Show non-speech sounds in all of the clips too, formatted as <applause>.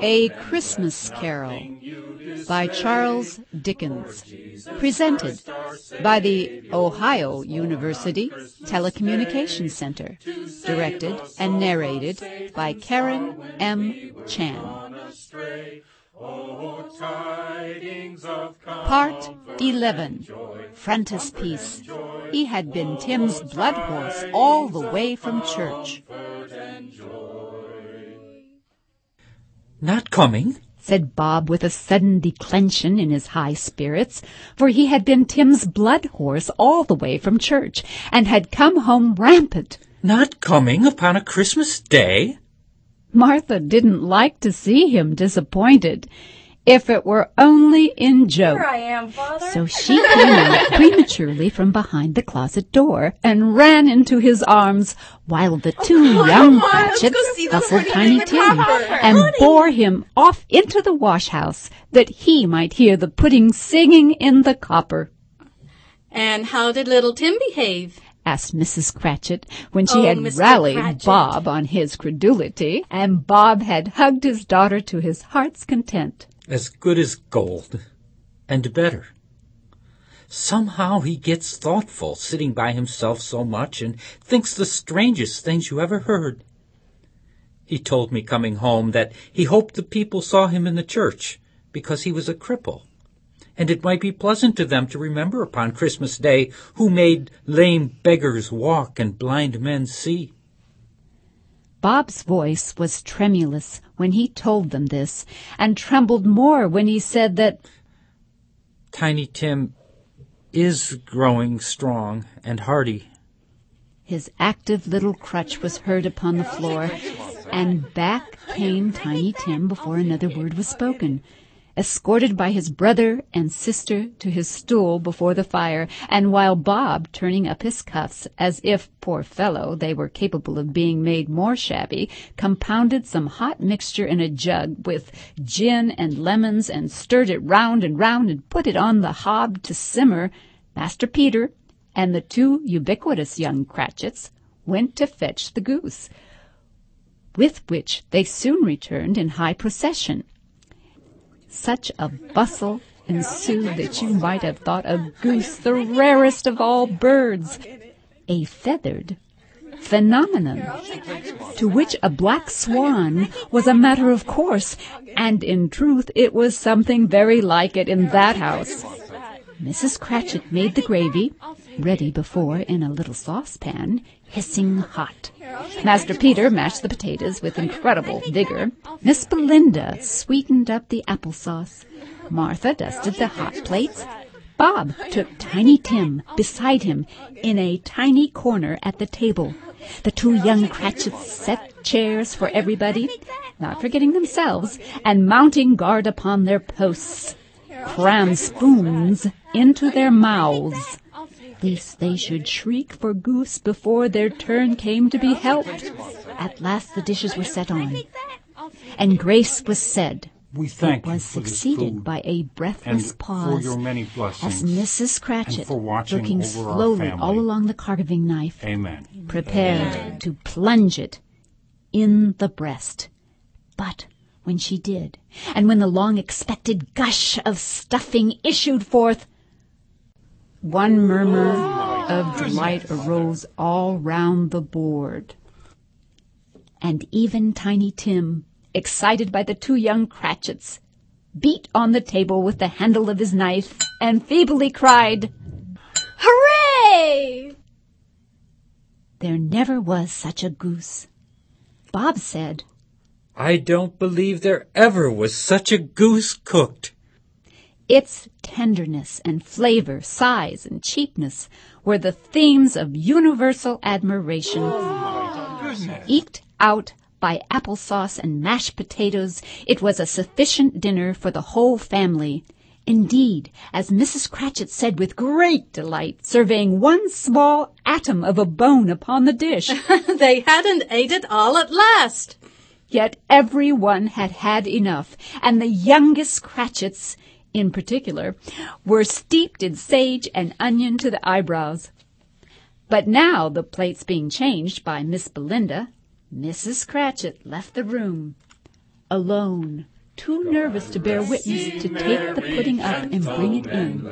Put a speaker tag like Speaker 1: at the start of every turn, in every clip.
Speaker 1: A Christmas Carol by Charles Dickens. Presented by the Ohio University Telecommunications Center. Directed and narrated by Karen M. Chan. Part 11 Frontispiece. He had been Tim's blood horse all the way from church.
Speaker 2: Not coming?
Speaker 1: said Bob with a sudden declension in his high spirits, for he had been Tim's blood horse all the way from church, and had come home rampant.
Speaker 2: Not coming upon a Christmas day?
Speaker 1: Martha didn't like to see him disappointed. If it were only in joke.
Speaker 3: Here I am, Father.
Speaker 1: So she came out <laughs> prematurely from behind the closet door and ran into his arms while the two
Speaker 3: Oh,
Speaker 1: young
Speaker 3: come on, let's go
Speaker 1: Cratchits hustled Tiny Tim and
Speaker 3: Honey.
Speaker 1: bore him off into the wash house that he might hear the pudding singing in the copper.
Speaker 3: And how did little Tim behave?
Speaker 1: asked Mrs. Cratchit when she
Speaker 3: Oh,
Speaker 1: had
Speaker 3: Mr.
Speaker 1: rallied
Speaker 3: Cratchit.
Speaker 1: Bob on his credulity, and Bob had hugged his daughter to his heart's content.
Speaker 2: As good as gold. And better. Somehow he gets thoughtful, sitting by himself so much, and thinks the strangest things you ever heard. He told me coming home that he hoped the people saw him in the church, because he was a cripple, and it might be pleasant to them to remember upon Christmas Day who made lame beggars walk and blind men see.
Speaker 1: Bob's voice was tremulous when he told them this, and trembled more when he said that
Speaker 2: Tiny Tim is growing strong and hearty.
Speaker 1: his active little crutch was heard upon the floor, and back came Tiny Tim before another word was spoken, escorted by his brother and sister to his stool before the fire, and while Bob, turning up his cuffs as if, poor fellow, they were capable of being made more shabby, compounded some hot mixture in a jug with gin and lemons and stirred it round and round and put it on the hob to simmer, Master Peter and the two ubiquitous young Cratchits went to fetch the goose, with which they soon returned in high procession. Such a bustle ensued that you might have thought a goose the rarest of all birds, a feathered phenomenon, to which a black swan was a matter of course, and in truth it was something very like it in that house. Mrs. Cratchit made the gravy, ready before in a little saucepan, hissing hot. Master Peter mashed the potatoes with incredible vigor. Miss Belinda sweetened up the applesauce. Martha dusted the hot plates. Bob took Tiny Tim beside him in a tiny corner at the table. The two young Cratchits set chairs for everybody, not forgetting themselves, and mounting guard upon their posts, crammed spoons into their mouths lest they should shriek for goose before their turn came to be helped. At last the dishes were set on, and grace was said.
Speaker 4: We thank
Speaker 1: It was
Speaker 4: this
Speaker 1: succeeded by a breathless pause
Speaker 4: for your many
Speaker 1: as. Mrs. Cratchit, looking slowly all along the carving knife,
Speaker 4: Amen.
Speaker 1: prepared to plunge it in the breast. But when she did, and when the long expected gush of stuffing issued forth, one murmur of delight arose all round the board. And even Tiny Tim, excited by the two young Cratchits, beat on the table with the handle of his knife and feebly cried,
Speaker 3: Hooray!
Speaker 1: There never was such a goose. Bob said,
Speaker 2: I don't believe there ever was such a goose cooked.
Speaker 1: Its tenderness and flavor, size and cheapness were the themes of universal admiration. Oh Eked out by applesauce and mashed potatoes, it was a sufficient dinner for the whole family. Indeed, as Mrs. Cratchit said with great delight, surveying one small atom of a bone upon the dish, <laughs>
Speaker 3: they hadn't ate it all at last.
Speaker 1: Yet every one had had enough, and the youngest Cratchits, in particular, were steeped in sage and onion to the eyebrows. But now, the plates being changed by Miss Belinda, Mrs. Cratchit left the room, alone, too nervous to bear witness to take the pudding up and bring it in.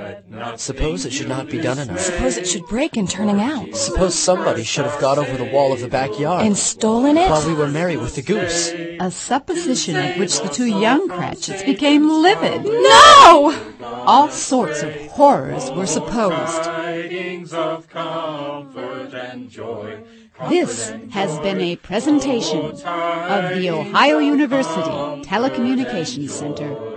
Speaker 4: Suppose it should not be done enough.
Speaker 5: Suppose it should break in turning out.
Speaker 4: Suppose somebody should have got over the wall of the backyard
Speaker 5: And stolen it?
Speaker 4: while we were merry with the goose.
Speaker 6: A supposition at which the two young Cratchits became livid.
Speaker 5: No!
Speaker 6: All sorts of horrors were supposed.
Speaker 7: And joy.
Speaker 1: This has been a presentation of the Ohio University Telecommunications Center.